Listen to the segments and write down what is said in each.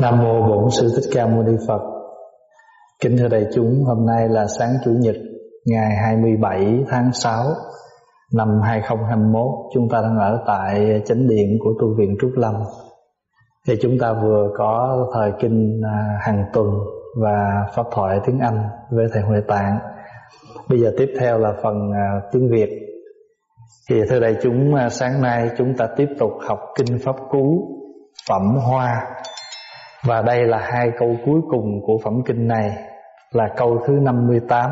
Nam mô Bổn Sư Thích Ca Mâu Ni Phật. Kính thưa đại chúng, hôm nay là sáng chủ nhật ngày 27 tháng 6 năm 2021. Chúng ta đang ở tại chánh điện của tu viện Trúc Lâm. Thì chúng ta vừa có thời kinh à, hàng tuần và pháp thoại tiếng Anh với thầy Huệ Tạng. Bây giờ tiếp theo là phần à, tiếng Việt. Thì thưa đại chúng, à, sáng nay chúng ta tiếp tục học kinh pháp cú phẩm hoa và đây là hai câu cuối cùng của phẩm kinh này Là câu thứ 58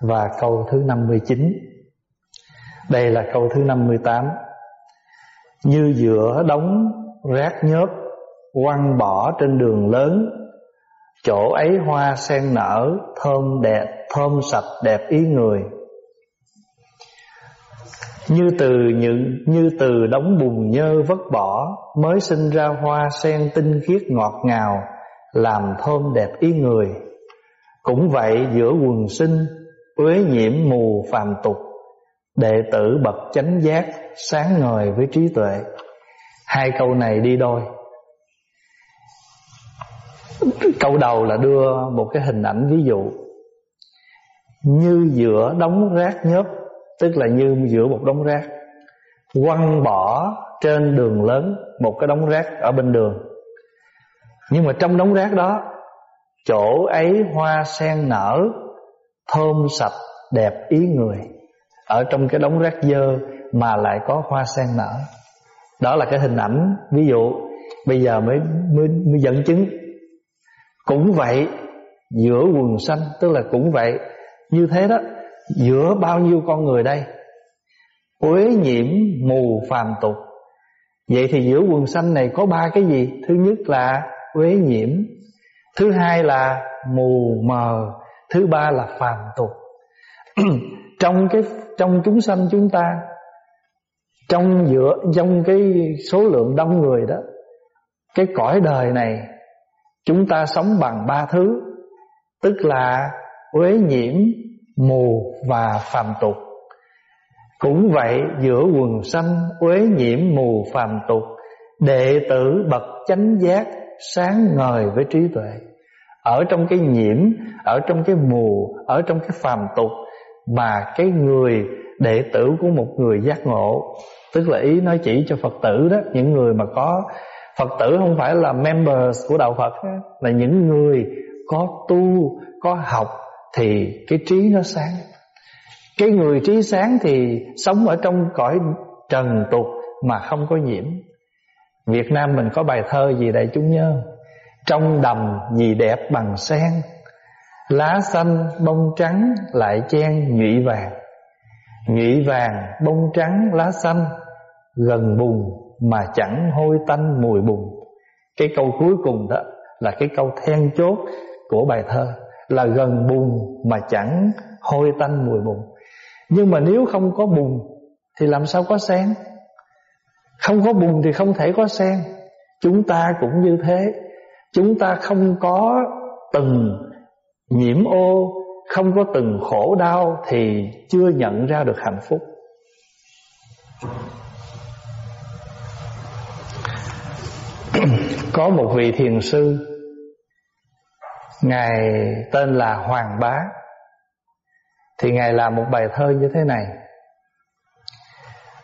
và câu thứ 59 Đây là câu thứ 58 Như giữa đống rác nhớp quăng bỏ trên đường lớn Chỗ ấy hoa sen nở Thơm đẹp, thơm sạch đẹp ý người như từ những, như từ đống bùn nhơ vất bỏ mới sinh ra hoa sen tinh khiết ngọt ngào, làm thơm đẹp ý người. Cũng vậy giữa quần sinh, uế nhiễm mù phàm tục, đệ tử bậc chánh giác sáng ngời với trí tuệ. Hai câu này đi đôi. Câu đầu là đưa một cái hình ảnh ví dụ. Như giữa đống rác nhớp Tức là như giữa một đống rác. Quăng bỏ trên đường lớn Một cái đống rác ở bên đường. Nhưng mà trong đống rác đó Chỗ ấy hoa sen nở Thơm sạch đẹp ý người. Ở trong cái đống rác dơ Mà lại có hoa sen nở. Đó là cái hình ảnh Ví dụ Bây giờ mới mới, mới dẫn chứng. Cũng vậy Giữa quần xanh Tức là cũng vậy. Như thế đó giữa bao nhiêu con người đây? Uế nhiễm, mù, phàm tục. Vậy thì giữa quần xanh này có ba cái gì? Thứ nhất là uế nhiễm, thứ hai là mù mờ, thứ ba là phàm tục. Trong cái, trong chúng sanh chúng ta, trong giữa, trong cái số lượng đông người đó, cái cõi đời này, chúng ta sống bằng ba thứ, tức là uế nhiễm mù và phàm tục. Cũng vậy, giữa quần xanh uế nhiễm mù phàm tục, đệ tử bậc chánh giác sáng ngời với trí tuệ. Ở trong cái nhiễm, ở trong cái mù, ở trong cái phàm tục mà cái người, đệ tử của một người giác ngộ. Tức là ý nói chỉ cho phật tử đó, những người mà có, phật tử không phải là members của đạo phật là những người có tu, có học thì cái trí nó sáng. Cái người trí sáng thì sống ở trong cõi trần tục mà không có nhiễm. Việt Nam mình có bài thơ gì đại chúng nhớ Trong đầm gì đẹp bằng sen, Lá xanh bông trắng lại chen nhụy vàng. Nhụy vàng, bông trắng, lá xanh Gần bùn mà chẳng hôi tanh mùi bùn. Cái câu cuối cùng đó là cái câu then chốt của bài thơ là gần bùn mà chẳng hôi tanh mùi bùn. Nhưng mà nếu không có bùn thì làm sao có sen? Không có bùn thì không thể có sen. Chúng ta cũng như thế. Chúng ta không có từng nhiễm ô, không có từng khổ đau thì chưa nhận ra được hạnh phúc. Có một vị thiền sư Ngài tên là Hoàng Bá. Thì Ngài làm một bài thơ như thế này.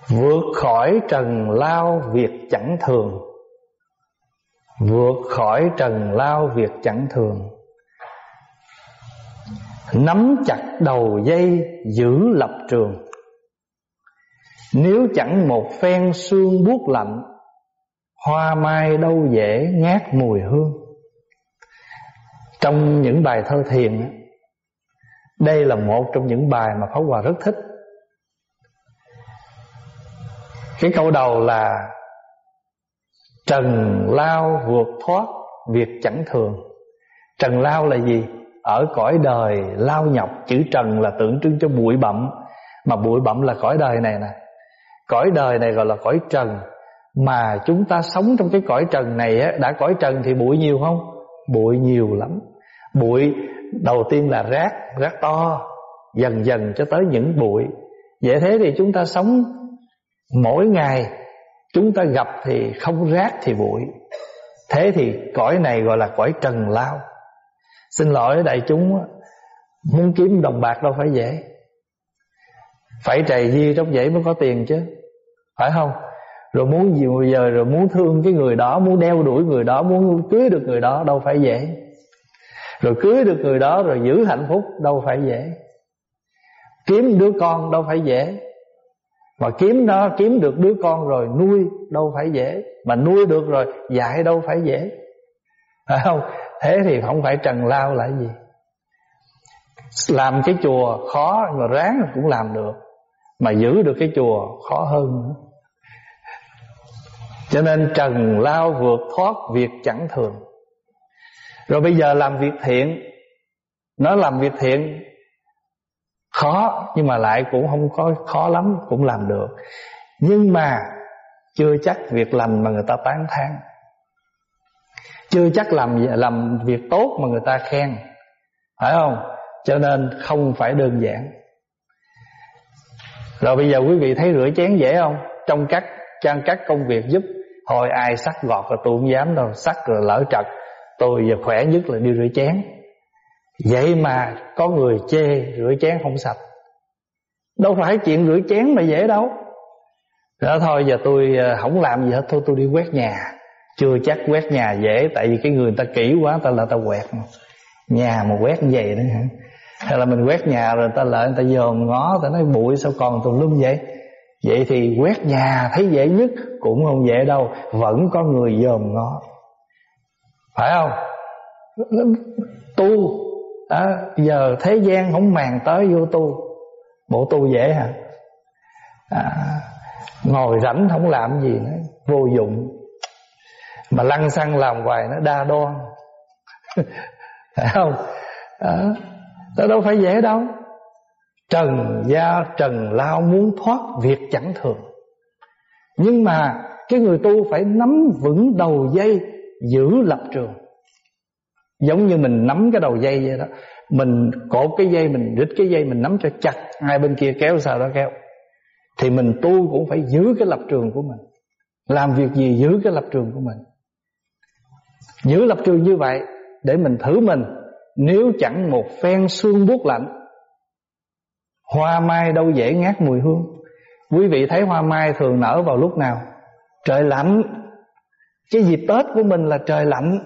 Vượt khỏi trần lao việc chẳng thường. Vượt khỏi trần lao việc chẳng thường. Nắm chặt đầu dây giữ lập trường. Nếu chẳng một phen xương buốt lạnh, Hoa mai đâu dễ ngát mùi hương trong những bài thơ thiền Đây là một trong những bài mà Pháp Hòa rất thích. Cái câu đầu là Trần lao vượt thoát Việc chẳng thường. Trần lao là gì? Ở cõi đời lao nhọc Chữ trần là tượng trưng cho bụi bặm. Mà bụi bặm là cõi đời này nè. Cõi đời này gọi là cõi trần. Mà chúng ta sống trong cái cõi trần này á, Đã cõi trần thì bụi nhiều không? Bụi nhiều lắm. Bụi đầu tiên là rác Rác to, Dần dần cho tới những bụi. Vậy thế thì chúng ta sống Mỗi ngày, Chúng ta gặp thì không rác thì bụi. Thế thì cõi này gọi là cõi trần lao. Xin lỗi đại chúng, Muốn kiếm đồng bạc đâu phải dễ. Phải trầy di trong dễ mới có tiền chứ, Phải không? Rồi muốn gì bây giờ, Rồi muốn thương cái người đó, Muốn đeo đuổi người đó, Muốn cưới được người đó Đâu phải dễ. Rồi cưới được người đó Rồi giữ hạnh phúc Đâu phải dễ. Kiếm đứa con đâu phải dễ. Mà kiếm nó, kiếm được đứa con rồi nuôi đâu phải dễ. Mà nuôi được rồi dạy đâu phải dễ. Phải không? Thế thì không phải trần lao là gì. Làm cái chùa khó Mà ráng cũng làm được. Mà giữ được cái chùa khó hơn nữa. Cho nên trần lao vượt thoát Việc chẳng thường. Rồi bây giờ làm việc thiện. Nó làm việc thiện, Khó, nhưng mà lại cũng không có khó lắm, Cũng làm được. Nhưng mà chưa chắc việc lành mà người ta tán thán. Chưa chắc làm làm việc tốt mà người ta khen. Phải không? Cho nên không phải đơn giản. Rồi bây giờ quý vị thấy rửa chén dễ không? Trong các trang, các công việc giúp thôi ai sắc gọt là tôi không dám đâu, sắc rồi lỡ trật tôi giờ khỏe nhất là đi rửa chén. Vậy mà có người chê rửa chén không sạch. Đâu phải chuyện rửa chén mà dễ đâu. Đó thôi, giờ tôi ờ, không làm gì hết. Thôi, tôi đi quét nhà. Chưa chắc quét nhà dễ, Tại vì cái người ta kỹ quá, ta là ta quẹt Nhà mà quét vậy đó hả? Hay là mình quét nhà rồi ta lại người ta dòm ngó, Ta nói, bụi, sao còn tùm lum vậy? Vậy thì quét nhà thấy dễ nhất Cũng không dễ đâu. Vẫn có người dòm ngó. Phải không? Tu. À, Giờ thế gian không màng tới vô tu. Bộ tu dễ hả? À, Ngồi rảnh không làm gì nữa Vô dụng. Mà lăng xăng làm hoài nó đa đoan. Phải không? À, đó. đó đâu phải dễ đâu. Trần gia trần lao muốn thoát việc chẳng thường. Nhưng mà cái người tu phải nắm vững đầu dây giữ lập trường. Giống như mình nắm cái đầu dây vậy đó. Mình cột cái dây, mình rít cái dây, mình nắm cho chặt, hai bên kia kéo sao đó kéo. Thì mình tu cũng phải giữ cái lập trường của mình. Làm việc gì giữ cái lập trường của mình? Giữ lập trường như vậy Để mình thử mình. Nếu chẳng một phen xương buốt lạnh, Hoa mai đâu dễ ngát mùi hương. Quý vị thấy hoa mai thường nở vào lúc nào? Trời lạnh cái dịp Tết của mình là trời lạnh.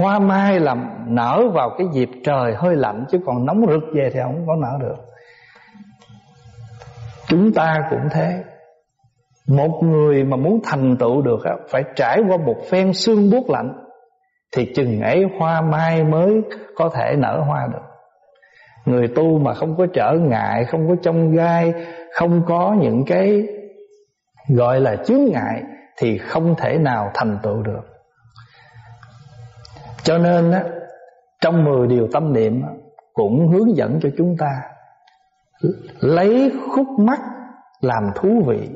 Hoa mai là nở vào cái dịp trời hơi lạnh, Chứ còn nóng rực về thì không có nở được. Chúng ta cũng thế. Một người mà muốn thành tựu được Phải trải qua một phen xương buốt lạnh, Thì chừng ấy hoa mai mới có thể nở hoa được. Người tu mà không có trở ngại, Không có trông gai, Không có những cái Gọi là chướng ngại thì không thể nào thành tựu được. Cho nên á Trong 10 điều tâm niệm Cũng hướng dẫn cho chúng ta Lấy khúc mắt làm thú vị.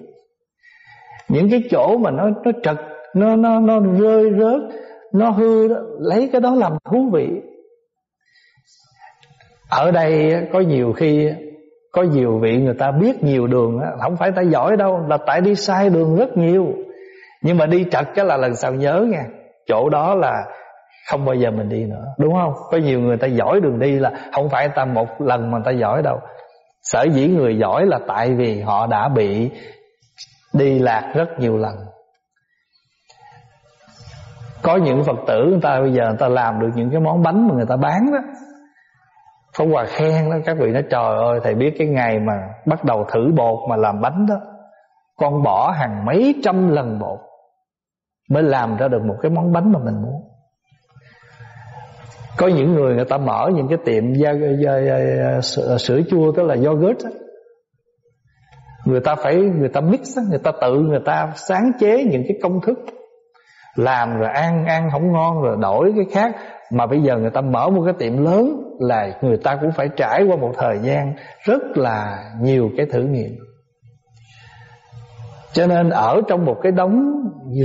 Những cái chỗ mà nó nó trật nó nó nó rơi rớt nó hư đó, lấy cái đó làm thú vị. Ở đây có nhiều khi có nhiều vị người ta biết nhiều đường không phải ta giỏi đâu là tại đi sai đường rất nhiều nhưng mà đi trật cái là lần sau nhớ nha chỗ đó là không bao giờ mình đi nữa, đúng không? Có nhiều người ta giỏi đường đi là không phải ta một lần mà ta giỏi đâu. Sở dĩ người giỏi là tại vì họ đã bị đi lạc rất nhiều lần. Có những phật tử người ta bây giờ người ta làm được những cái món bánh mà người ta bán đó. Có quà khen đó, các vị nói, trời ơi, thầy biết cái ngày mà bắt đầu thử bột mà làm bánh đó. Con bỏ hàng mấy trăm lần bột mới làm ra được một cái món bánh mà mình muốn. Có những người người ta mở những cái tiệm da, da, da, da sữa chua tức là yogurt đó người ta phải người ta mix người ta tự người ta sáng chế những cái công thức. Làm rồi ăn ăn không ngon rồi đổi cái khác. Mà bây giờ người ta mở một cái tiệm lớn là người ta cũng phải trải qua một thời gian rất là nhiều cái thử nghiệm cho nên ở trong một cái đống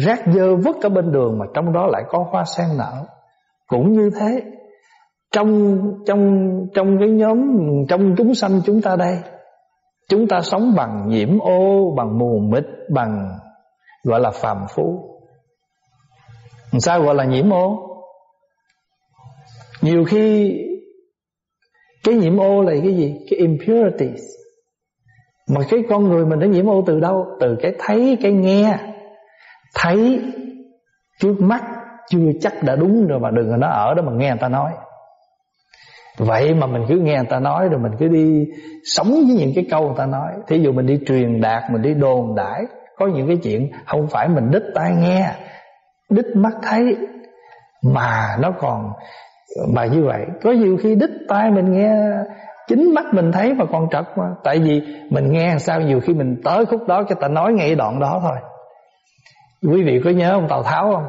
rác dơ vứt ở bên đường mà trong đó lại có hoa sen nở. Cũng như thế, trong trong trong cái nhóm, trong chúng sanh chúng ta đây, Chúng ta sống bằng nhiễm ô, Bằng mù mịt, Bằng, gọi là phàm phu. Sao gọi là nhiễm ô? Nhiều khi Cái nhiễm ô là cái gì? Cái impurities. Mà cái con người mình đã nhiễm ô từ đâu? Từ cái thấy, cái nghe. Thấy Trước mắt chưa chắc đã đúng rồi Mà đừng có nó ở đó mà nghe người ta nói. Vậy mà mình cứ nghe người ta nói Rồi mình cứ đi sống với những cái câu người ta nói. Thí dụ mình đi truyền đạt, Mình đi đồn đãi, Có những cái chuyện không phải mình đích tai nghe, Đích mắt thấy, Mà nó còn, Mà như vậy. Có nhiều khi đích tai mình nghe Chính mắt mình thấy mà còn trật mà. Tại vì mình nghe sao nhiều khi mình tới khúc đó Cái ta nói ngay đoạn đó thôi. Quý vị có nhớ ông Tào Tháo không?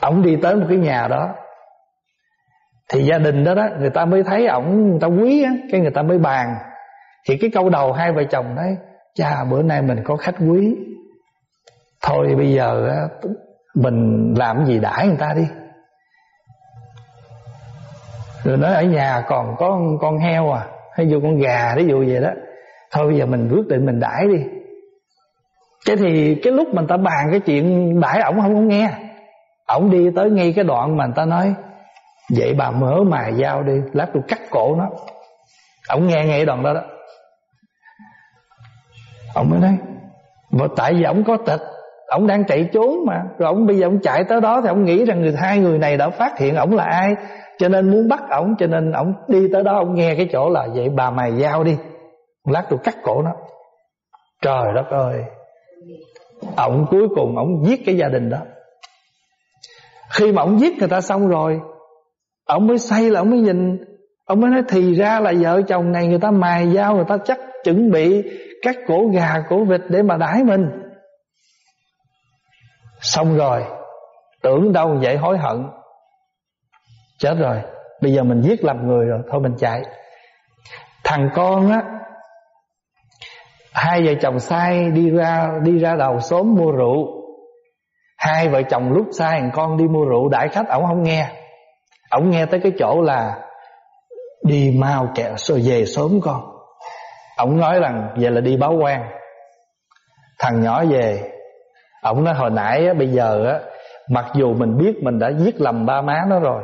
Ông đi tới một cái nhà đó thì gia đình đó đó người ta mới thấy ổng người ta quý á cái người ta mới bàn. Thì cái câu đầu hai vợ chồng đấy, cha bữa nay mình có khách quý. Thôi bây giờ mình làm gì đãi người ta đi rồi nói ở nhà còn có con heo à hay dù con gà ví dụ vậy đó. Thôi bây giờ mình quyết định mình đãi đi. Cái thì cái lúc mình ta bàn cái chuyện đãi ổng không có nghe. Ổng đi tới ngay cái đoạn mà người ta nói, Vậy bà mở mài dao đi, Lát tôi cắt cổ nó. Ổng nghe nghe đoạn đó đó. Ổng mới nói Mà tại vì ổng có tịch, ổng đang chạy trốn mà. Rồi ổng bây giờ ổng chạy tới đó Thì ổng nghĩ rằng người, hai người này đã phát hiện ổng là ai. Cho nên muốn bắt ổng, Cho nên ổng đi tới đó ổng nghe cái chỗ là Vậy bà mày giao đi. Lát tôi cắt cổ nó. Trời đất ơi. Ổng cuối cùng ổng giết cái gia đình đó. Khi mà ổng giết người ta xong rồi ổng mới say là ổng mới nhìn. Ông mới nói thì ra là vợ chồng này Người ta mài dao người ta chắc chuẩn bị cắt cổ gà cổ vịt để mà đãi mình. Xong rồi Tưởng đâu vậy hối hận. Chết rồi. Bây giờ mình giết làm người rồi Thôi mình chạy. Thằng con á Hai vợ chồng sai đi ra đi ra đầu xóm mua rượu. Hai vợ chồng lúc sai thằng con đi mua rượu đãi khách ổng không nghe. Ổng nghe tới cái chỗ là Đi mau kẹo rồi về sớm con. Ổng nói rằng Vậy là đi báo quan. Thằng nhỏ về ổng nói hồi nãy á, bây giờ á Mặc dù mình biết mình đã giết lầm ba má nó rồi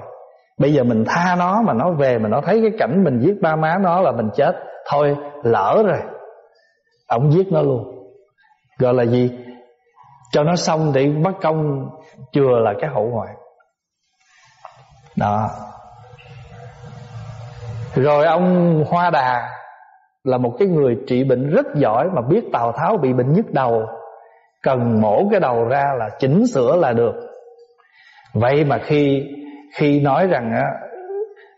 Bây giờ mình tha nó Mà nó về mà nó thấy cái cảnh mình giết ba má nó là mình chết, Thôi, lỡ rồi. Ông giết nó luôn. Gọi là gì? Cho nó xong để bắt công Chừa là cái hậu hoạn. Đó. Rồi ông Hoa Đà là một cái người trị bệnh rất giỏi mà biết Tào Tháo bị bệnh nhức đầu. Cần mổ cái đầu ra là chỉnh sửa là được. Vậy mà khi khi nói rằng, á,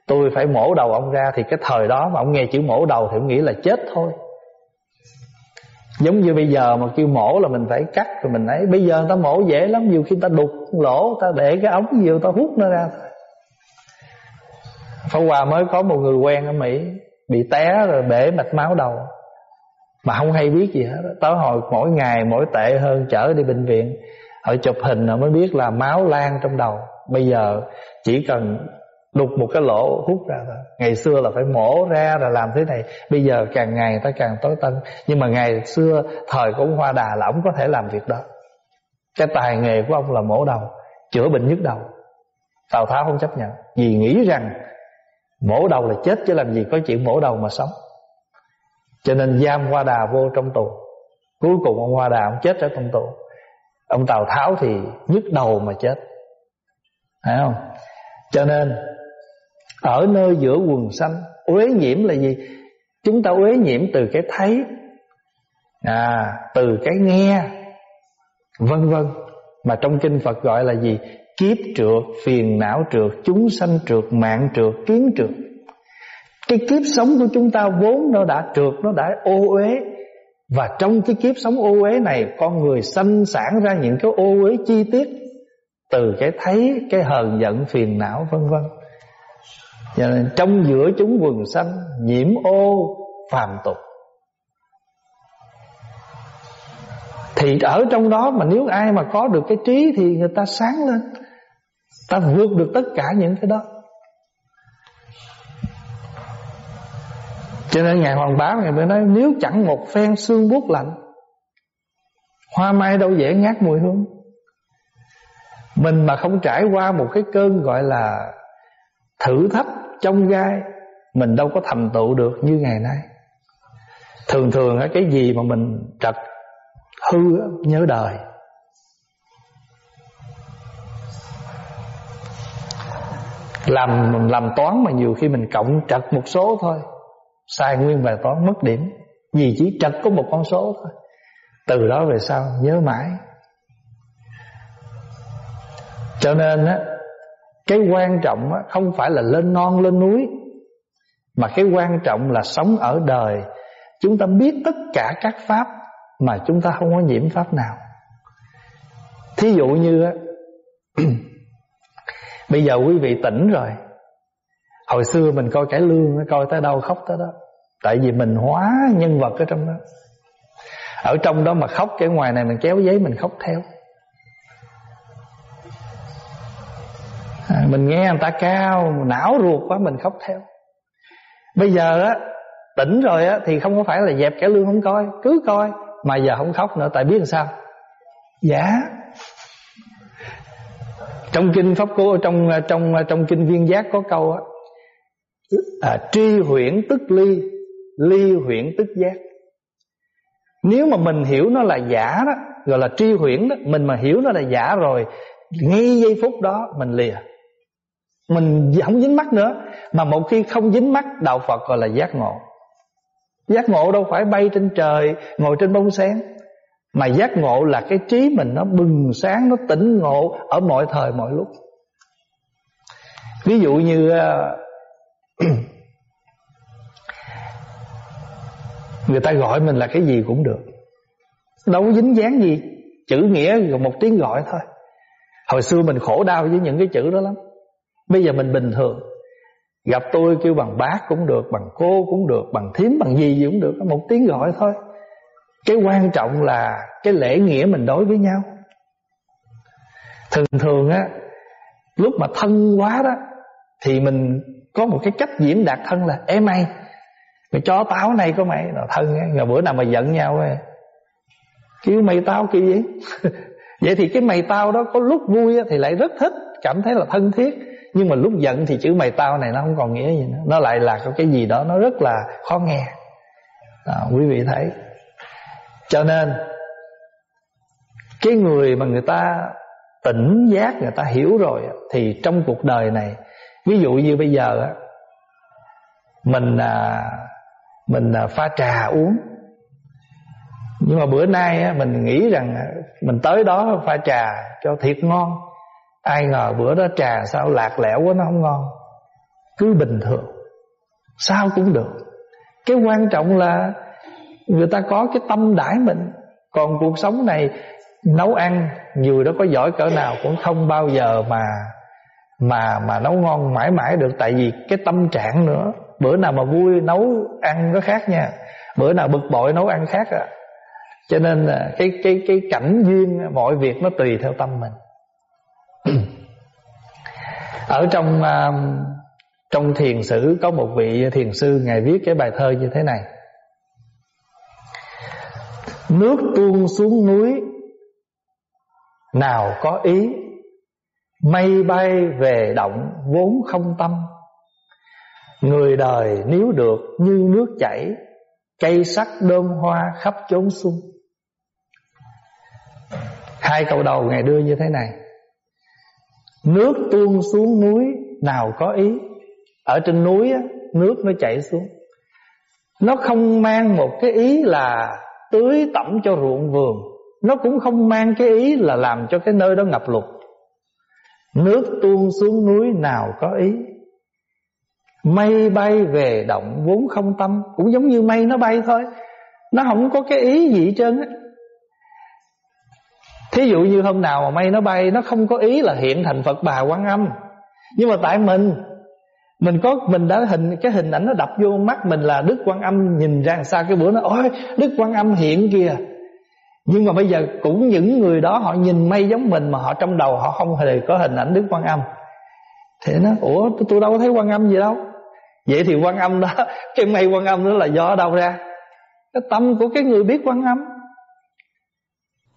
tôi phải mổ đầu ông ra thì cái thời đó mà ông nghe chữ mổ đầu thì ông nghĩ là chết thôi. Giống như bây giờ mà kêu mổ là mình phải cắt rồi mình ấy. Bây giờ người ta mổ dễ lắm, nhiều khi ta đục lỗ ta để cái ống nhiều ta hút nó ra thôi. Pháp Hòa mới có một người quen ở Mỹ, Bị té rồi bể mạch máu đầu. Mà không hay biết gì hết Tới hồi mỗi ngày, mỗi tệ hơn, Chở đi bệnh viện. Họ chụp hình họ mới biết là máu lan trong đầu. Bây giờ chỉ cần đục một cái lỗ hút ra thôi. Ngày xưa là phải mổ ra rồi làm thế này. Bây giờ càng ngày ta càng tối tân. Nhưng mà ngày xưa thời của ông Hoa Đà là ông có thể làm việc đó. Cái tài nghề của ông là mổ đầu, Chữa bệnh nhức đầu. Tào Tháo không chấp nhận. Vì nghĩ rằng Mổ đầu là chết chứ làm gì có chuyện mổ đầu mà sống. Cho nên giam Hoa Đà vô trong tù. Cuối cùng ông Hoa Đà ông chết ở trong tù. Ông Tào Tháo thì nhức đầu mà chết phải không? Cho nên Ở nơi giữa quần xanh Uế nhiễm là gì? Chúng ta uế nhiễm từ cái thấy à, Từ cái nghe Vân vân. Mà trong kinh Phật gọi là gì? Kiếp trượt, phiền não trượt, chúng sanh trượt, mạng trượt, kiến trượt. Cái kiếp sống của chúng ta vốn nó đã trượt, nó đã ô uế. Và trong cái kiếp sống ô uế này Con người sanh sản ra những cái ô uế chi tiết. Từ cái thấy, cái hờn giận, phiền não vân vân. Cho nên trong giữa chúng quần sanh Nhiễm ô phàm tục. Thì ở trong đó mà nếu ai mà có được cái trí Thì người ta sáng lên. Ta vượt được tất cả những cái đó. Cho nên Ngài Hoàng Bá Ngài mới nói Nếu chẳng một phen xương buốt lạnh Hoa mai đâu dễ ngát mùi hương. Mình mà không trải qua một cái cơn gọi là Thử thách trong gai, Mình đâu có thành tựu được như ngày nay. Thường thường cái gì mà mình trật hư nhớ đời. Làm làm toán mà nhiều khi mình cộng trật một số thôi, sai nguyên bài toán mất điểm. Vì chỉ trật có một con số thôi. Từ đó về sau, nhớ mãi cho nên á cái quan trọng á, không phải là lên non lên núi mà cái quan trọng là sống ở đời. Chúng ta biết tất cả các pháp mà chúng ta không có nhiễm pháp nào. Thí dụ như á Bây giờ quý vị tỉnh rồi. Hồi xưa mình coi cải lương Coi tới đâu khóc tới đó. Tại vì mình hóa nhân vật ở trong đó. Ở trong đó mà khóc Cái ngoài này mình kéo giấy mình khóc theo. Mình nghe người ta cao Não ruột quá mình khóc theo. Bây giờ á Tỉnh rồi á thì không có phải là dẹp cải lương không coi Cứ coi. Mà giờ không khóc nữa Tại biết làm sao? Dạ. Trong kinh pháp cú trong trong trong kinh viên giác có câu á à, tri huyễn tức ly ly huyễn tức giác. Nếu mà mình hiểu nó là giả đó gọi là tri huyễn đó mình mà hiểu nó là giả rồi ngay giây phút đó mình lìa mình không dính mắt nữa. Mà một khi không dính mắt, đạo phật gọi là giác ngộ. Giác ngộ đâu phải bay trên trời, ngồi trên bông sen. Mà giác ngộ là cái trí mình nó bừng sáng, Nó tỉnh ngộ ở mọi thời, mọi lúc. Ví dụ như ờ, Người ta gọi mình là cái gì cũng được. Đâu có dính dáng gì. Chữ nghĩa một tiếng gọi thôi. Hồi xưa mình khổ đau với những cái chữ đó lắm. Bây giờ mình bình thường. Gặp tôi kêu bằng bác cũng được Bằng cô cũng được Bằng thím bằng gì gì cũng được Một tiếng gọi thôi. Cái quan trọng là cái lễ nghĩa mình đối với nhau. Thường thường á lúc mà thân quá đó thì mình có một cái cách diễn đạt thân là em mày mày cho táo này có mày. Là thân á rồi bữa nào mà giận nhau ấy, kêu mày tao kia gì vậy thì cái mày tao đó có lúc vui thì lại rất thích cảm thấy là thân thiết nhưng mà lúc giận thì chữ mày tao này nó không còn nghĩa gì nữa. Nó lại là có cái gì đó nó rất là khó nghe. Đó, quý vị thấy. Cho nên Cái người mà người ta tỉnh giác Người ta hiểu rồi Thì trong cuộc đời này Ví dụ như bây giờ Mình à, Mình à, pha trà uống. Nhưng mà bữa nay Mình nghĩ rằng Mình tới đó pha trà cho thiệt ngon. Ai ngờ bữa đó trà sao lạc lẽo quá, nó không ngon. Cứ bình thường. Sao cũng được. Cái quan trọng là Người ta có cái tâm đãi mình. Còn cuộc sống này, Nấu ăn dù đó có giỏi cỡ nào Cũng không bao giờ mà Mà mà nấu ngon mãi mãi được. Tại vì cái tâm trạng nữa. Bữa nào mà vui, nấu ăn nó khác nha. Bữa nào bực bội, nấu ăn khác à. Cho nên là cái cái cái cảnh duyên, Mọi việc nó tùy theo tâm mình. Ở trong uh, Trong thiền sử Có một vị thiền sư Ngài viết cái bài thơ như thế này. Nước tuôn xuống núi Nào có ý Mây bay về động vốn không tâm. Người đời nếu được như nước chảy Cây sắc đơm hoa khắp chốn xuân Hai câu đầu Ngài đưa như thế này. Nước tuôn xuống núi, Nào có ý. Ở trên núi á, nước nó chảy xuống. Nó không mang một cái ý là tưới tẩm cho ruộng vườn. Nó cũng không mang cái ý là làm cho cái nơi đó ngập lụt. Nước tuôn xuống núi, nào có ý. Mây bay về, động vốn không tâm. Cũng giống như mây nó bay thôi. Nó không có cái ý gì hết trơn á. Thí dụ như hôm nào mà mây nó bay Nó không có ý là hiện thành Phật bà quan âm. Nhưng mà tại mình mình có mình đã hình cái hình ảnh nó đập vô mắt mình là Đức Quan Âm nhìn ra xa cái bữa nó ôi Đức Quan Âm hiện kìa. Nhưng mà bây giờ cũng những người đó họ nhìn mây giống mình mà họ trong đầu họ không hề có hình ảnh Đức Quan Âm. Thì nó ủa tôi, tôi đâu có thấy Quan Âm gì đâu. Vậy thì Quan Âm đó cái mây Quan Âm đó là do đâu ra? Cái tâm của cái người biết Quan Âm.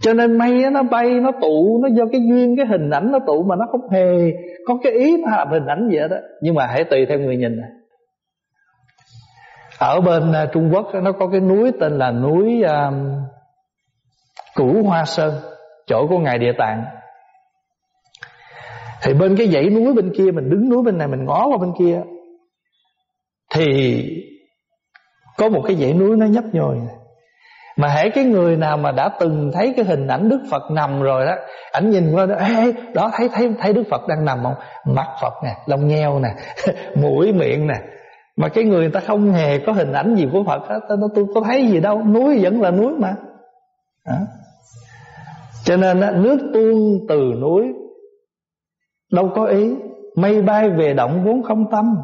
Cho nên mây nó bay nó tụ nó do cái duyên cái hình ảnh nó tụ mà nó không hề có cái ý nó làm hình ảnh vậy đó nhưng mà hãy tùy theo người nhìn này. ở bên à, Trung Quốc nó có cái núi tên là núi um, Cửu Hoa Sơn chỗ của ngài Địa Tạng. Thì bên cái dãy núi bên kia mình đứng núi bên này mình ngó qua bên kia thì có một cái dãy núi nó nhấp nhồi này mà hãy cái người nào mà đã từng thấy cái hình ảnh Đức Phật nằm rồi đó ảnh nhìn qua đó, Ê, đó thấy thấy thấy Đức Phật đang nằm không? Mặt Phật nè lông nheo nè mũi miệng nè. Mà cái người ta không hề có hình ảnh gì của Phật á tôi, tôi có thấy gì đâu núi vẫn là núi mà. Đó. cho nên á, nước tuôn từ núi đâu có ý. Mây bay về động vốn không tâm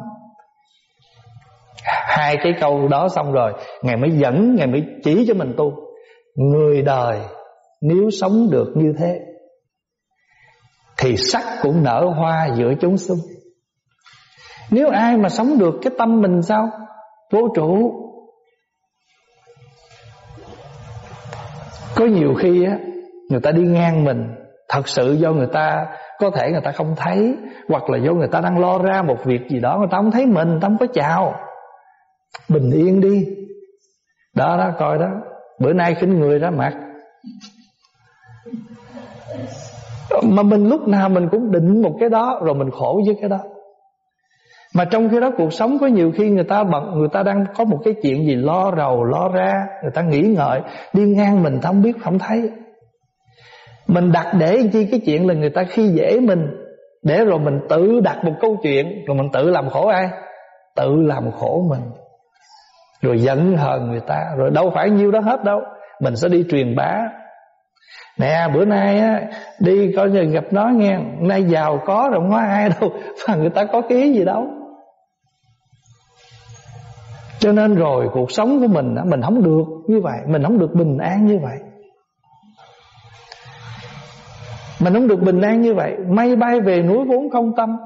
hai cái câu đó xong rồi, ngài mới dẫn, ngài mới chỉ cho mình tu. Người đời nếu sống được như thế, thì sắc cũng nở hoa giữa chúng sinh nếu ai mà sống được cái tâm mình sao? Vô trụ. Có nhiều khi á, người ta đi ngang mình, thật sự do người ta, có thể người ta không thấy, hoặc là do người ta đang lo ra một việc gì đó, người ta không thấy mình, người ta không có chào. Bình yên đi. Đó đó, coi đó. Bữa nay khinh người ra mặt Mà mình lúc nào mình cũng định một cái đó, Rồi mình khổ với cái đó. Mà trong khi đó cuộc sống có nhiều khi người ta bận, Người ta đang có một cái chuyện gì lo rầu, lo ra, Người ta nghĩ ngợi, Đi ngang mình ta không biết, không thấy. Mình đặt để chi? Cái chuyện là người ta khi dễ mình, Để rồi mình tự đặt một câu chuyện, Rồi mình tự làm khổ ai? Tự làm khổ mình rồi giận hờn người ta. Rồi đâu phải nhiêu đó hết đâu. Mình sẽ đi truyền bá. Nè, bữa nay á, đi coi như gặp nó nghe. Nay giàu có rồi, không có ai đâu. Mà người ta có cái ý gì đâu. Cho nên rồi cuộc sống của mình mình không được như vậy. Mình không được bình an như vậy. Mình không được bình an như vậy. Mây bay về núi vốn không tâm.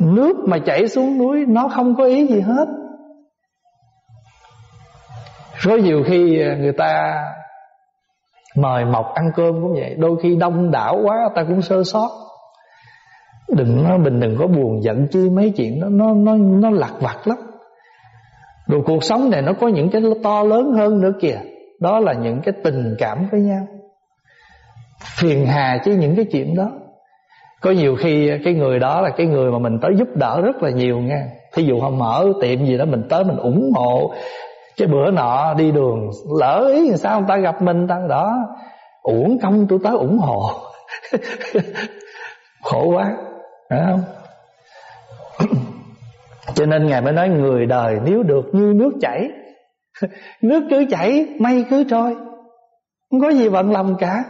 Nước mà chảy xuống núi, nó không có ý gì hết có nhiều khi ờ, người ta mời mọc ăn cơm cũng vậy. Đôi khi đông đảo quá, ta cũng sơ sót. Đừng nói mình đừng có buồn giận chi mấy chuyện đó, nó nó nó lặt vặt lắm. Rồi cuộc sống này nó có những cái to lớn hơn nữa kìa. Đó là những cái tình cảm với nhau. Phiền hà chứ những cái chuyện đó. Có nhiều khi ờ, cái người đó là cái người mà mình tới giúp đỡ rất là nhiều nha. Thí dụ họ mở tiệm gì đó, mình tới mình ủng hộ cái bữa nọ đi đường, lỡ ý làm sao người ta gặp mình ta đó, uổng công tôi tới ủng hộ. Khổ quá, phải không? Cho nên ngài mới nói, người đời nếu được như nước chảy, nước cứ chảy, mây cứ trôi, không có gì bận lòng cả.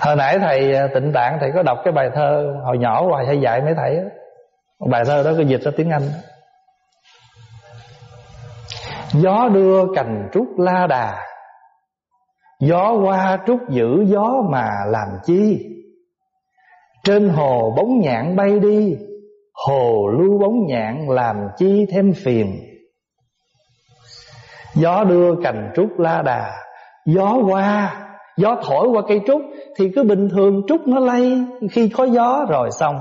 Hồi nãy thầy à, tịnh tạng thầy có đọc cái bài thơ, hồi nhỏ hoài thầy dạy mấy thầy bài thơ đó có dịch ra tiếng anh. Gió đưa cành trúc la đà. Gió qua trúc giữ gió mà làm chi? Trên hồ bóng nhạn bay đi, Hồ lưu bóng nhạn làm chi thêm phiền? Gió đưa cành trúc la đà, Gió qua Gió thổi qua cây trúc Thì cứ bình thường trúc nó lay. Khi có gió rồi xong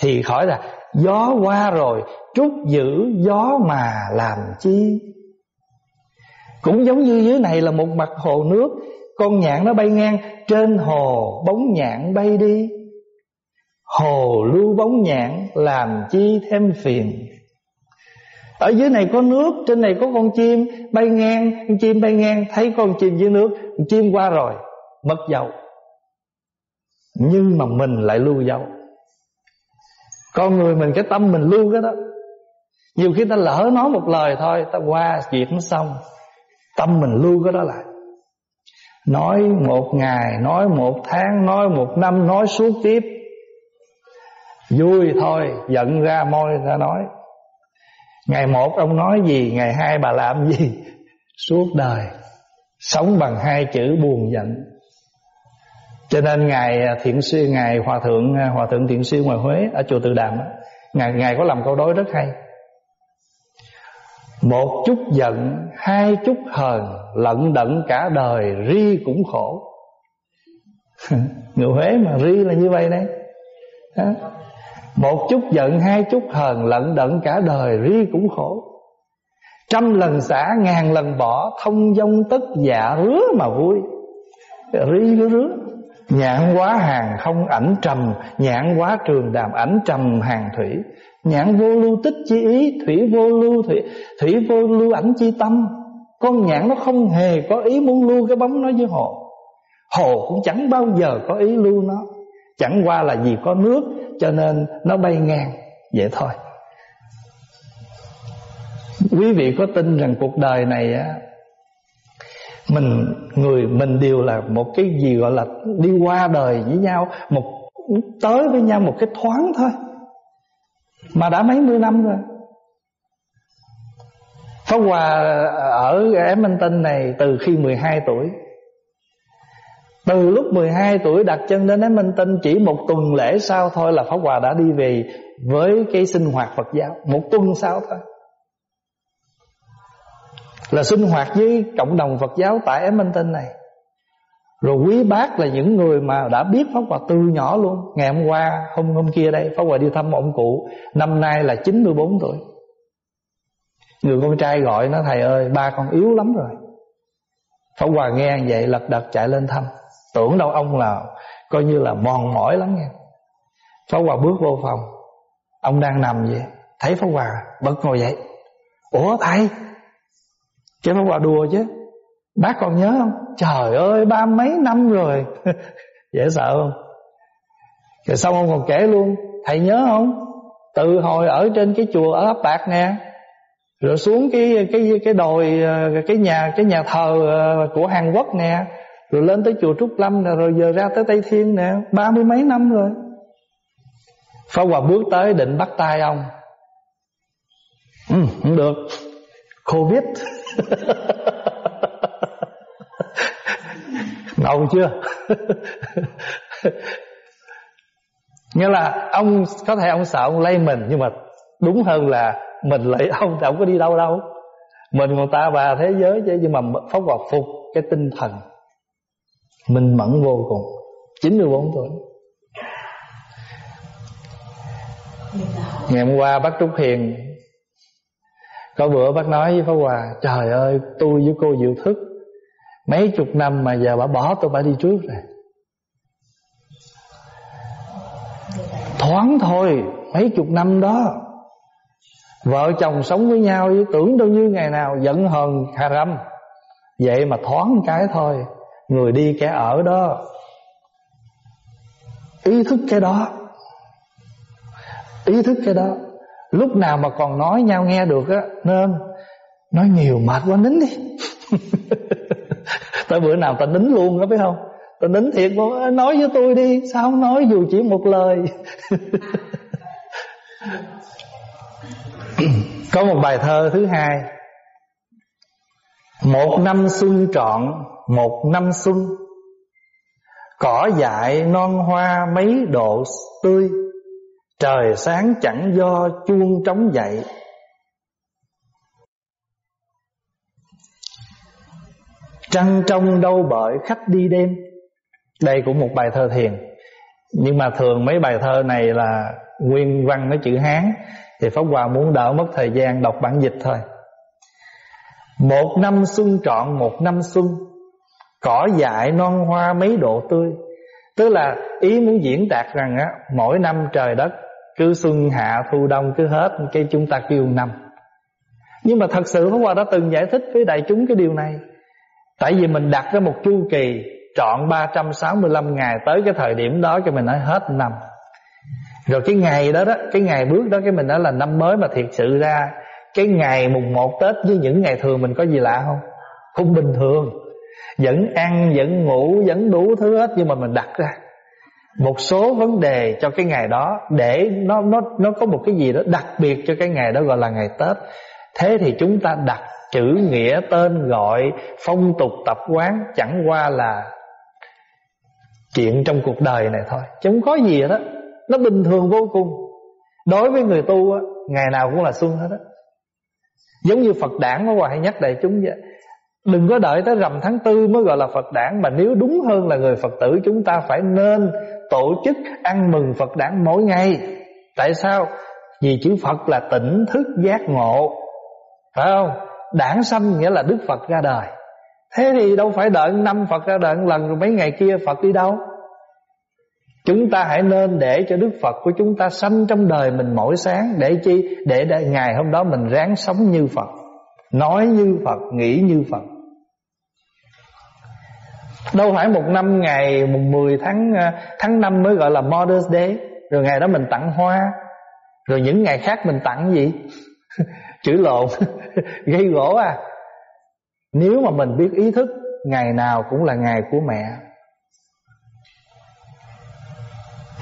Thì khỏi là, Gió qua rồi, Trúc giữ gió mà làm chi? Cũng giống như dưới này là một mặt hồ nước, Con nhạn nó bay ngang, Trên hồ bóng nhạn bay đi. Hồ lưu bóng nhạn Làm chi thêm phiền. Ở dưới này có nước, Trên này có con chim bay ngang, Con chim bay ngang, Thấy con chim dưới nước, Con chim qua rồi, Mất dầu Nhưng mà mình lại lưu dầu con người mình, cái tâm mình lưu cái đó. Nhiều khi ta lỡ nói một lời thôi, ta qua chuyện nó xong tâm mình lưu cái đó lại. Nói một ngày, nói một tháng, nói một năm, nói suốt tiếp vui thôi, giận ra môi ra nói. Ngày một ông nói gì, ngày hai bà làm gì? Suốt đời, sống bằng hai chữ buồn giận. Cho nên ngài à, thiện sư, ngài hòa thượng à, hòa thượng thiện sư ngoài huế, ở chùa tự đàm ngài ngài có làm câu đối rất hay một chút giận, hai chút hờn, lận đận cả đời, ri cũng khổ. Người huế mà ri là như vậy đấy. Đó. một chút giận, hai chút hờn, lận đận cả đời, ri cũng khổ. Trăm lần xả, ngàn lần bỏ, thông dông tất dạ rứa mà vui. Ri rứa rứa. Nhãn quá hàng không ảnh trầm, Nhãn quá trường đàm ảnh trầm hàng thủy. Nhãn vô lưu tích chi ý, Thủy vô lưu, thủy Thủy vô lưu ảnh chi tâm. Con nhãn nó không hề có ý muốn lưu cái bóng nó với hồ. Hồ cũng chẳng bao giờ có ý lưu nó. Chẳng qua là vì có nước, Cho nên nó bay ngang. Vậy thôi. Quý vị có tin rằng cuộc đời này á, mình, người mình đều là một cái gì gọi là đi qua đời với nhau, một, tới với nhau một cái thoáng thôi mà đã mấy mươi năm rồi. Pháp Hòa ở Edmonton này từ khi 12 tuổi. Từ lúc 12 tuổi đặt chân đến Edmonton Chỉ một tuần lễ sau thôi là Pháp Hòa đã đi về Với cái sinh hoạt Phật giáo. Một tuần sau thôi. Là sinh hoạt với cộng đồng Phật giáo tại Edmonton này rồi quý bác là những người mà đã biết Pháp Hòa từ nhỏ luôn. Ngày hôm qua, hôm hôm kia đây Pháp Hòa đi thăm ông cụ. Năm nay là 94 tuổi. Người con trai gọi nó Thầy ơi ba con yếu lắm rồi. Pháp Hòa nghe vậy lật đật chạy lên thăm. Tưởng đâu ông là Coi như là mòn mỏi lắm nha. Pháp Hòa bước vô phòng. Ông đang nằm vậy. Thấy Pháp Hòa bật ngồi dậy. Ủa thầy? Chứ Pháp Hòa đùa chứ. Bác còn nhớ không? Trời ơi ba mấy năm rồi. Dễ sợ không? Rồi xong ông còn kể luôn Thầy nhớ không? Từ hồi ở trên cái chùa ở ấp bạc nè Rồi xuống cái cái cái đồi Cái nhà cái nhà thờ ờ, Của Hàn Quốc nè Rồi lên tới chùa Trúc Lâm nè Rồi giờ ra tới Tây Thiên nè Ba mươi mấy năm rồi. Pháp Hòa bước tới định bắt tay ông. Ừ không được. Covid ngầu chưa? Nghĩa là ông, có thể ông sợ ông lấy mình, nhưng mà đúng hơn là mình lấy ông thì ông có đi đâu đâu. Mình còn ta bà thế giới chứ, nhưng mà pháp hòa phục cái tinh thần mình mẫn vô cùng. 94 tuổi. Ngày hôm qua bác Trúc Hiền có bữa bác nói với Pháp Hòa, Trời ơi, tôi với cô Diệu Thức Mấy chục năm mà giờ bà bỏ tôi, bà đi trước rồi. Thoáng thôi, Mấy chục năm đó, Vợ chồng sống với nhau Tưởng đâu như ngày nào, giận hờn hà râm. Vậy mà thoáng cái thôi, Người đi kẻ ở đó, Ý thức cái đó. Ý thức cái đó. Lúc nào mà còn nói nhau nghe được á, Nên Nói nhiều mệt quá nín đi. Tới bữa nào ta nín luôn đó phải không? Ta nín thiệt Nói với tôi đi, Sao không nói dù chỉ một lời? Có một bài thơ thứ hai. Một năm xuân trọn, Một năm xuân. Cỏ dại non hoa mấy độ tươi. Trời sáng chẳng do chuông trống dậy. Trăng trong đâu bởi khách đi đêm. Đây cũng một bài thơ thiền. Nhưng mà thường mấy bài thơ này là Nguyên văn nó chữ Hán. Thì Pháp Hòa muốn đỡ mất thời gian đọc bản dịch thôi. Một năm xuân trọn một năm xuân, Cỏ dại non hoa mấy độ tươi. Tức là ý muốn diễn đạt rằng á, Mỗi năm trời đất cứ xuân hạ thu đông cứ hết, cái chúng ta kêu năm. Nhưng mà thật sự Pháp Hòa đã từng giải thích với đại chúng cái điều này. Tại vì mình đặt ra một chu kỳ Trọn 365 ngày Tới cái thời điểm đó cho mình nói hết năm. Rồi cái ngày đó đó, cái ngày bước đó, cái mình nói là năm mới mà thiệt sự ra, cái ngày mùng một tết với những ngày thường mình có gì lạ không? Không bình thường. Vẫn ăn, vẫn ngủ, vẫn đủ thứ hết nhưng mà mình đặt ra. Một số vấn đề cho cái ngày đó để nó nó nó có một cái gì đó đặc biệt cho cái ngày đó gọi là ngày Tết. Thế thì chúng ta đặt chữ nghĩa tên gọi phong tục tập quán chẳng qua là chuyện trong cuộc đời này thôi, chứ không có gì đó. Nó bình thường vô cùng. Đối với người tu á, ngày nào cũng là xuân hết á. Giống như Phật đản nó hoài nhắc đại chúng vậy. Đừng có đợi tới rằm tháng tư mới gọi là Phật đản Mà nếu đúng hơn là người Phật tử Chúng ta phải nên tổ chức ăn mừng Phật đản mỗi ngày Tại sao? Vì chữ Phật là tỉnh thức giác ngộ Phải không? Đản sanh nghĩa là Đức Phật ra đời. Thế thì đâu phải đợi năm Phật ra đời lần Rồi mấy ngày kia Phật đi đâu? Chúng ta hãy nên để cho Đức Phật của chúng ta sanh trong đời mình mỗi sáng. Để chi? Để, để ngày hôm đó mình ráng sống như Phật. Nói như Phật, nghĩ như Phật. Đâu phải một năm ngày mùng 10 tháng à, tháng 5 mới gọi là Mother's Day. Rồi ngày đó mình tặng hoa. Rồi những ngày khác mình tặng gì? Chữ lộn. Gây gỗ à. Nếu mà mình biết ý thức, Ngày nào cũng là ngày của mẹ.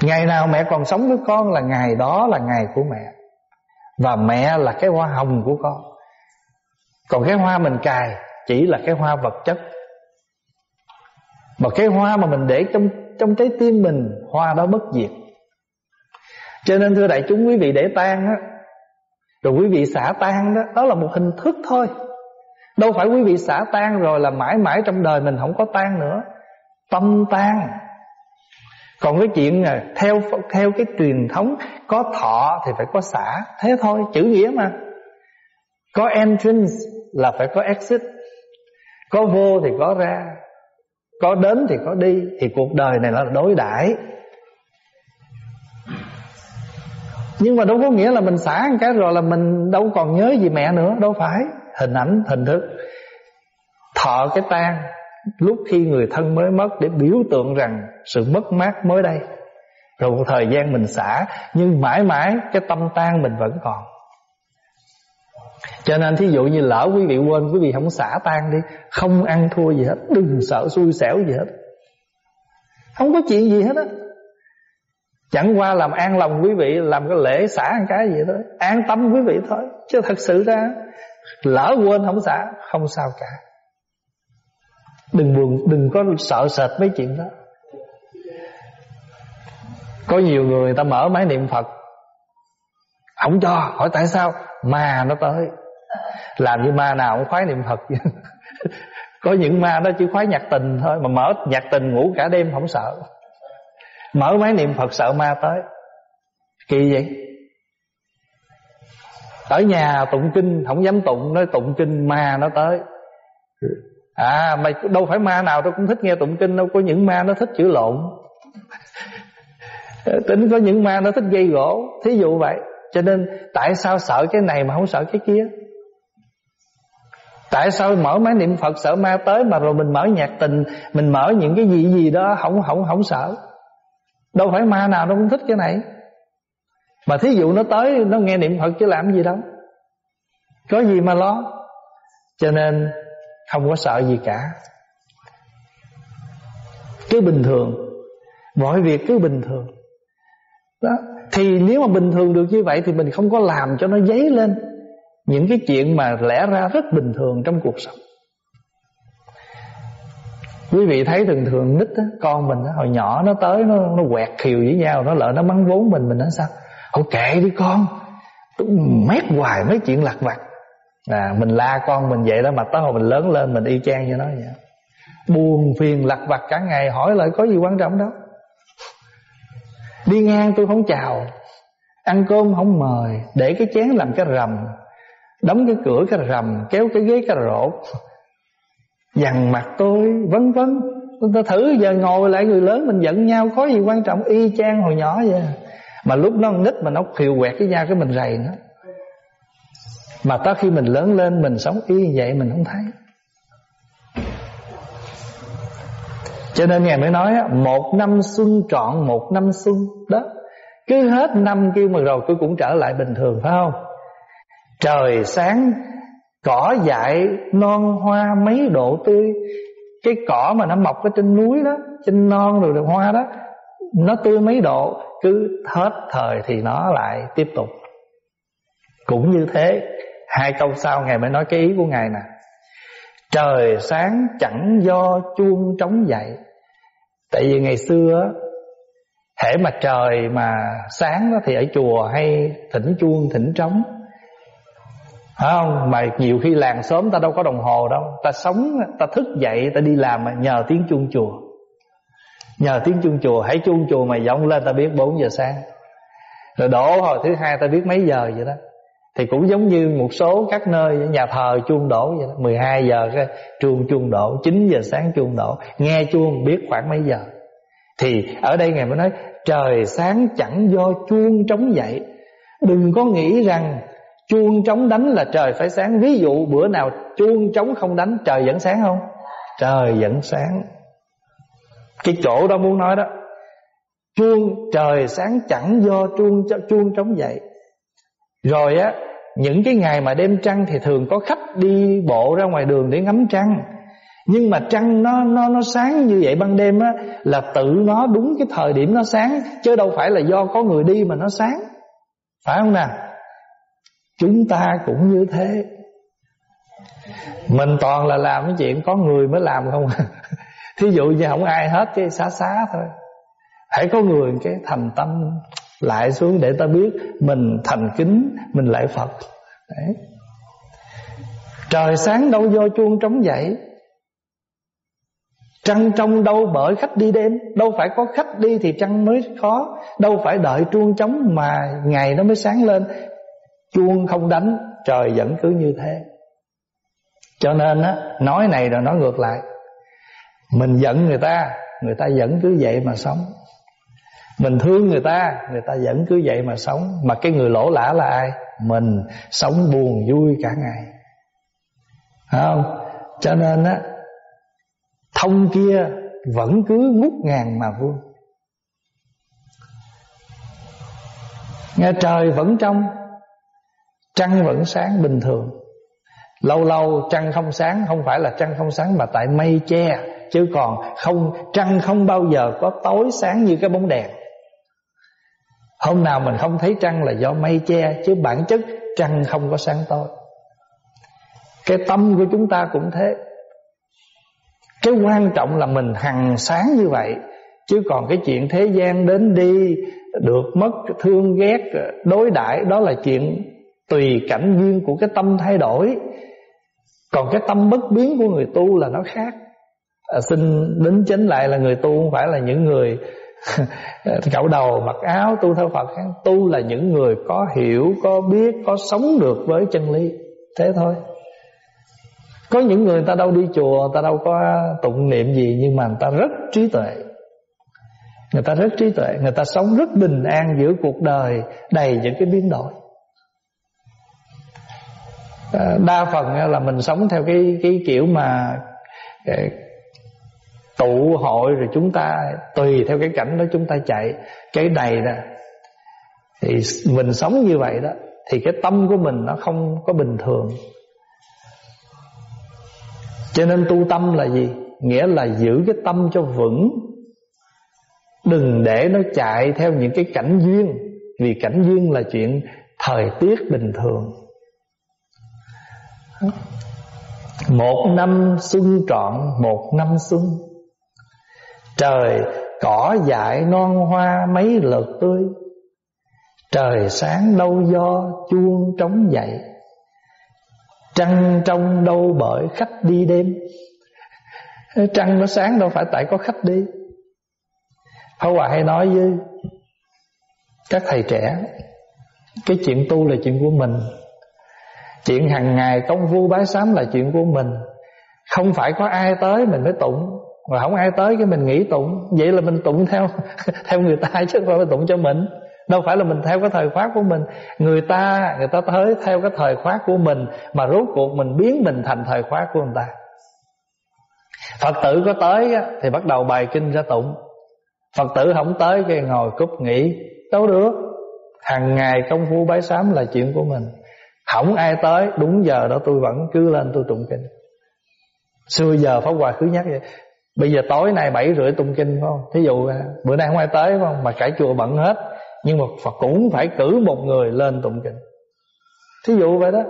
Ngày nào mẹ còn sống với con là ngày đó là ngày của mẹ. Và mẹ là cái hoa hồng của con. Còn cái hoa mình cài Chỉ là cái hoa vật chất. Mà cái hoa mà mình để trong trong trái tim mình, Hoa đó bất diệt. Cho nên thưa đại chúng, quý vị để tan á rồi quý vị xả tan đó Đó là một hình thức thôi. Đâu phải quý vị xả tan rồi là mãi mãi trong đời mình không có tan nữa. Tâm tan. Còn cái chuyện là theo theo cái truyền thống, Có thọ thì phải có xả. Thế thôi, chữ nghĩa mà. Có entrance là phải có exit. Có vô thì có ra. Có đến thì có đi. Thì cuộc đời này là đối đãi. Nhưng mà đâu có nghĩa là mình xả một cái rồi là mình đâu còn nhớ gì mẹ nữa Đâu phải. Hình ảnh, hình thức. Thọ cái tan Lúc khi người thân mới mất Để biểu tượng rằng sự mất mát mới đây. Rồi một thời gian mình xả Nhưng mãi mãi cái tâm tan mình vẫn còn. Cho nên thí dụ như lỡ quý vị quên Quý vị không xả tan đi Không ăn thua gì hết Đừng sợ xui xẻo gì hết. Không có chuyện gì hết á. Chẳng qua làm an lòng quý vị, Làm cái lễ xả cái gì thôi. An tâm quý vị thôi. Chứ thật sự ra, Lỡ quên không xả, Không sao cả. Đừng buồn, Đừng có sợ sệt mấy chuyện đó. Có nhiều người ta mở máy niệm Phật. Không cho, Hỏi tại sao? Ma nó tới. Làm như ma nào cũng khoái niệm phật. Có những ma đó chỉ khoái nhạc tình thôi, mà mở nhạc tình ngủ cả đêm không sợ mở máy niệm phật sợ ma tới. Kỳ vậy? Ở nhà tụng kinh, không dám tụng, nói tụng kinh ma nó tới. À mày đâu phải ma nào tôi cũng thích nghe tụng kinh, đâu có những ma nó thích chữ lộn. Tính có những ma nó thích gây gỗ, thí dụ vậy. Cho nên, tại sao sợ cái này mà không sợ cái kia? Tại sao mở máy niệm Phật sợ ma tới Mà rồi mình mở nhạc tình, Mình mở những cái gì gì đó Không không không sợ? Đâu phải ma nào nó cũng thích cái này. Mà thí dụ nó tới, Nó nghe niệm Phật chứ làm gì đâu. Có gì mà lo. Cho nên không có sợ gì cả. Cứ bình thường. Mọi việc cứ bình thường. Đó. Thì nếu mà bình thường được như vậy Thì mình không có làm cho nó dấy lên những cái chuyện mà lẽ ra rất bình thường trong cuộc sống. Quý vị thấy thường thường nít á, con mình á, hồi nhỏ nó tới nó nó quẹt khiều với nhau nó lỡ nó mắng vốn mình mình nói sao? Thôi kệ đi con. Mét hoài mấy chuyện lặt vặt. À, mình la con mình vậy đó mà tới hồi mình lớn lên mình y chang như nó vậy. Buồn phiền lặt vặt cả ngày hỏi lại có gì quan trọng đâu đi ngang tôi không chào ăn cơm không mời để cái chén làm cái rầm Đóng cái cửa cái rầm Kéo cái ghế cái rột Dằn mặt tôi, Vân vân. Ta thử giờ ngồi lại người lớn Mình giận nhau, có gì quan trọng? Y chang hồi nhỏ vậy. Mà lúc nó nít mà nó khiều quẹt cái da Cái mình rầy nó. Mà tới khi mình lớn lên Mình sống y vậy mình không thấy. Cho nên Ngài mới nói Một năm xuân trọn, một năm xuân. Đó. Cứ hết năm kêu mà rồi cứ cũng trở lại bình thường, phải không? Trời sáng cỏ dại non hoa mấy độ tươi. Cái cỏ mà nó mọc ở trên núi đó, trên non rồi được hoa đó, nó tươi mấy độ. Cứ hết thời thì nó lại tiếp tục. Cũng như thế, hai câu sau ngài mới nói cái ý của ngài nè. Trời sáng chẳng do chuông trống dậy. Tại vì ngày xưa thể mà trời mà sáng đó thì ở chùa hay thỉnh chuông thỉnh trống không, mà nhiều khi làng sớm ta đâu có đồng hồ đâu. Ta sống, ta thức dậy, ta đi làm mà nhờ tiếng chuông chùa. Nhờ tiếng chuông chùa, hãy chuông chùa mà vọng lên ta biết 4 giờ sáng. Rồi đổ hồi thứ hai ta biết mấy giờ vậy đó. Thì cũng giống như một số các nơi, nhà thờ chuông đổ vậy đó. 12 giờ cái chuông chuông đổ 9 giờ sáng chuông đổ. Nghe chuông biết khoảng mấy giờ. Thì ở đây ngài mới nói, trời sáng chẳng do chuông trống dậy. Đừng có nghĩ rằng chuông trống đánh là trời phải sáng. Ví dụ bữa nào chuông trống không đánh, trời vẫn sáng không? Trời vẫn sáng. Cái chỗ đó muốn nói đó, chuông trời sáng chẳng do chuông chuông trống dậy. Rồi á, những cái ngày mà đêm trăng thì thường có khách đi bộ ra ngoài đường để ngắm trăng. Nhưng mà trăng nó nó nó sáng như vậy ban đêm á, là tự nó đúng cái thời điểm nó sáng, chứ đâu phải là do có người đi mà nó sáng. Phải không nào? Chúng ta cũng như thế. Mình toàn là làm cái chuyện có người mới làm không à. thí dụ như không ai hết, cái xá xá thôi. Hãy có người cái thành tâm lại xuống để ta biết mình thành kính, mình lại phật. Đấy. trời sáng đâu do chuông trống dậy. Trăng trong đâu bởi khách đi đêm. Đâu phải có khách đi thì trăng mới khó. Đâu phải đợi chuông trống mà ngày nó mới sáng lên. Chuông không đánh, Trời vẫn cứ như thế. Cho nên á, Nói này rồi nói ngược lại. Mình giận người ta Người ta vẫn cứ vậy mà sống. Mình thương người ta Người ta vẫn cứ vậy mà sống. Mà cái người lỗ lã là ai? Mình sống buồn vui cả ngày. Thấy không? Cho nên á, Thông kia vẫn cứ ngút ngàn mà vui. Nghe trời vẫn trong Trăng vẫn sáng bình thường. Lâu lâu trăng không sáng, Không phải là trăng không sáng Mà tại mây che. Chứ còn không, trăng không bao giờ có tối sáng như cái bóng đèn. Hôm nào mình không thấy trăng là do mây che, Chứ bản chất trăng không có sáng tối. Cái tâm của chúng ta cũng thế. Cái quan trọng là mình hằng sáng như vậy. Chứ còn cái chuyện thế gian đến đi, Được mất, thương ghét, Đối đãi, đó là chuyện Tùy cảnh duyên của cái tâm thay đổi Còn cái tâm bất biến của người tu là nó khác. À, Xin đính chính lại là người tu Không phải là những người Cạo đầu mặc áo tu theo Phật Tu là những người có hiểu Có biết, có sống được với chân lý. Thế thôi. Có những người ta đâu đi chùa Ta đâu có tụng niệm gì Nhưng mà người ta rất trí tuệ. Người ta rất trí tuệ Người ta sống rất bình an giữa cuộc đời Đầy những cái biến đổi. Ờ, đa phần là mình sống theo cái cái kiểu mà ờ, tụ hội rồi chúng ta, tùy theo cái cảnh đó chúng ta chạy. Cái này nè, thì mình sống như vậy đó, thì cái tâm của mình nó không có bình thường. Cho nên tu tâm là gì? Nghĩa là giữ cái tâm cho vững. Đừng để nó chạy theo những cái cảnh duyên, Vì cảnh duyên là chuyện thời tiết bình thường. Một năm xuân trọn, một năm xuân. Trời cỏ dại non hoa mấy lượt tươi. Trời sáng đâu do chuông trống dậy. Trăng trong đâu bởi khách đi đêm. Trăng nó sáng đâu phải tại có khách đi. Pháp Hòa hay nói với Các thầy trẻ, Cái chuyện tu là chuyện của mình. Chuyện hàng ngày công phu bái sám là chuyện của mình. Không phải có ai tới mình mới tụng Mà không ai tới cái mình nghĩ tụng. Vậy là mình tụng theo theo người ta chứ không phải tụng cho mình. Đâu phải là mình theo cái thời khóa của mình. Người ta Người ta tới theo cái thời khóa của mình, Mà rốt cuộc mình biến mình thành thời khóa của người ta. Phật tử có tới Thì bắt đầu bài kinh ra tụng. Phật tử không tới cái ngồi cúp nghỉ. Đâu được? Hàng ngày công phu bái sám là chuyện của mình không ai tới, đúng giờ đó tôi vẫn cứ lên tôi tụng kinh. Xưa giờ pháp hòa cứ nhắc vậy. Bây giờ tối nay bảy rưỡi tụng kinh, phải không? Thí dụ à, bữa nay không ai tới, phải không? Mà cả chùa bận hết. Nhưng mà Phật cũng phải cử một người lên tụng kinh. Thí dụ vậy đó.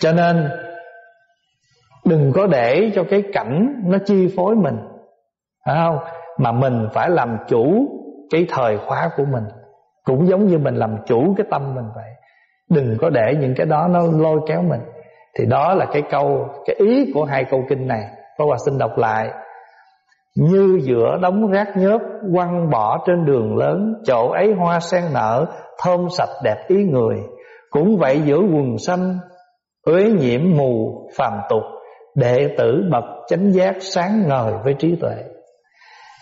Cho nên, đừng có để cho cái cảnh nó chi phối mình, phải không? Mà mình phải làm chủ cái thời khóa của mình. Cũng giống như mình làm chủ cái tâm mình vậy đừng có để những cái đó nó lôi kéo mình. Thì đó là cái câu, cái ý của hai câu kinh này. Pháp Hòa xin đọc lại. Như giữa đống rác nhớp quăng bỏ trên đường lớn, Chỗ ấy hoa sen nở, Thơm sạch đẹp ý người. Cũng vậy giữa quần xanh Uế nhiễm mù, phàm tục, Đệ tử bậc chánh giác sáng ngời với trí tuệ.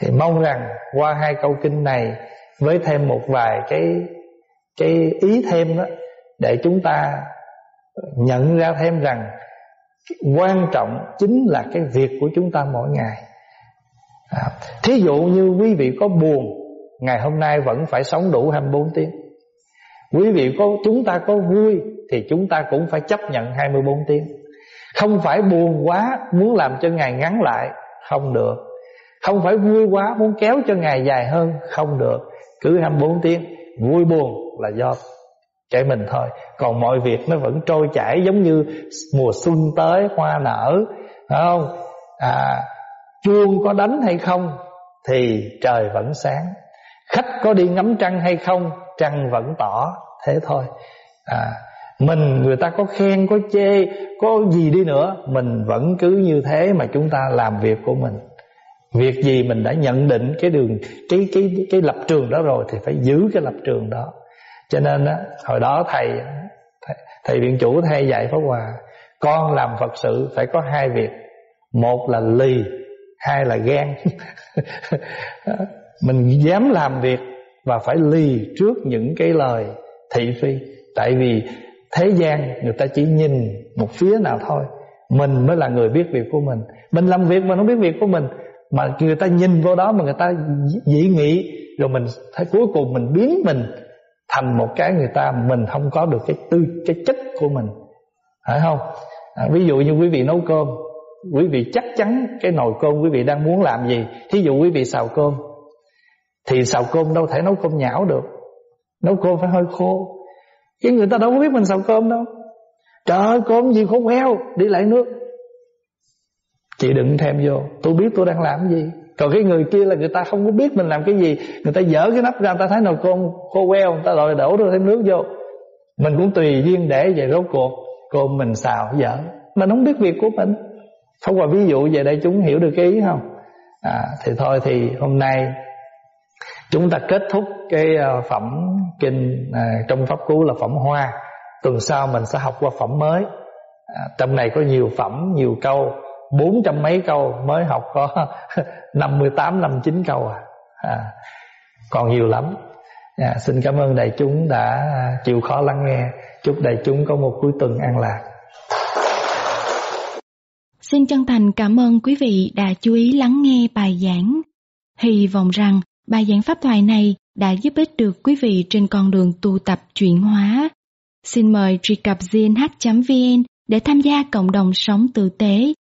Thì mong rằng qua hai câu kinh này, Với thêm một vài cái cái ý thêm đó để chúng ta nhận ra thêm rằng quan trọng chính là cái việc của chúng ta mỗi ngày. À, thí dụ như quý vị có buồn ngày hôm nay vẫn phải sống đủ 24 tiếng. Quý vị có chúng ta có vui thì chúng ta cũng phải chấp nhận 24 tiếng. Không phải buồn quá muốn làm cho ngày ngắn lại không được. Không phải vui quá muốn kéo cho ngày dài hơn không được. Cứ 24 tiếng vui buồn là do chạy mình thôi. Còn mọi việc nó vẫn trôi chảy giống như mùa xuân tới, hoa nở, phải không? À chuông có đánh hay không thì trời vẫn sáng. Khách có đi ngắm trăng hay không, trăng vẫn tỏ, thế thôi. À mình, người ta có khen, có chê, có gì đi nữa, mình vẫn cứ như thế mà chúng ta làm việc của mình. Việc gì mình đã nhận định cái đường, cái cái cái lập trường đó rồi thì phải giữ cái lập trường đó cho nên á hồi đó thầy thầy, thầy viện chủ thầy dạy pháp hòa con làm phật sự phải có hai việc. Một là lì hai là gan mình dám làm việc và phải lì trước những cái lời thị phi. Tại vì thế gian người ta chỉ nhìn một phía nào thôi. Mình mới là người biết việc của mình. Mình làm việc mà không biết việc của mình mà người ta nhìn vô đó mà người ta dị nghị rồi mình thấy cuối cùng mình biến mình thành một cái người ta mình không có được cái tư cái chất của mình. Phải không? À, ví dụ như quý vị nấu cơm quý vị chắc chắn cái nồi cơm quý vị đang muốn làm gì. Thí dụ quý vị xào cơm thì xào cơm đâu thể nấu cơm nhão được. Nấu cơm phải hơi khô. Chứ người ta đâu có biết mình xào cơm đâu. Trời ơi cơm gì khô queo đi lại nước. Chị đừng thêm vô tôi biết tôi đang làm gì còn cái người kia là người ta không có biết mình làm cái gì. Người ta dở cái nắp ra người ta thấy nồi cơm khô queo người ta đòi đổ thêm nước vô. Mình cũng tùy duyên để vậy rốt cuộc. Cơm mình xào dở mình không biết việc của mình. Không qua ví dụ về đây chúng hiểu được cái ý không? À, thì thôi thì hôm nay chúng ta kết thúc cái ờ, phẩm kinh à, trong pháp cú là phẩm hoa. Tuần sau mình sẽ học qua phẩm mới. À, trong này có nhiều phẩm nhiều câu bốn trăm mấy câu mới học có năm mươi tám năm chín câu à. à còn nhiều lắm. À, xin cảm ơn đại chúng đã chịu khó lắng nghe. Chúc đại chúng có một cuối tuần an lạc. Xin chân thành cảm ơn quý vị đã chú ý lắng nghe bài giảng. Hy vọng rằng bài giảng pháp thoại này đã giúp ích được quý vị trên con đường tu tập chuyển hóa. Xin mời truy cập gnh.vn để tham gia cộng đồng sống tử tế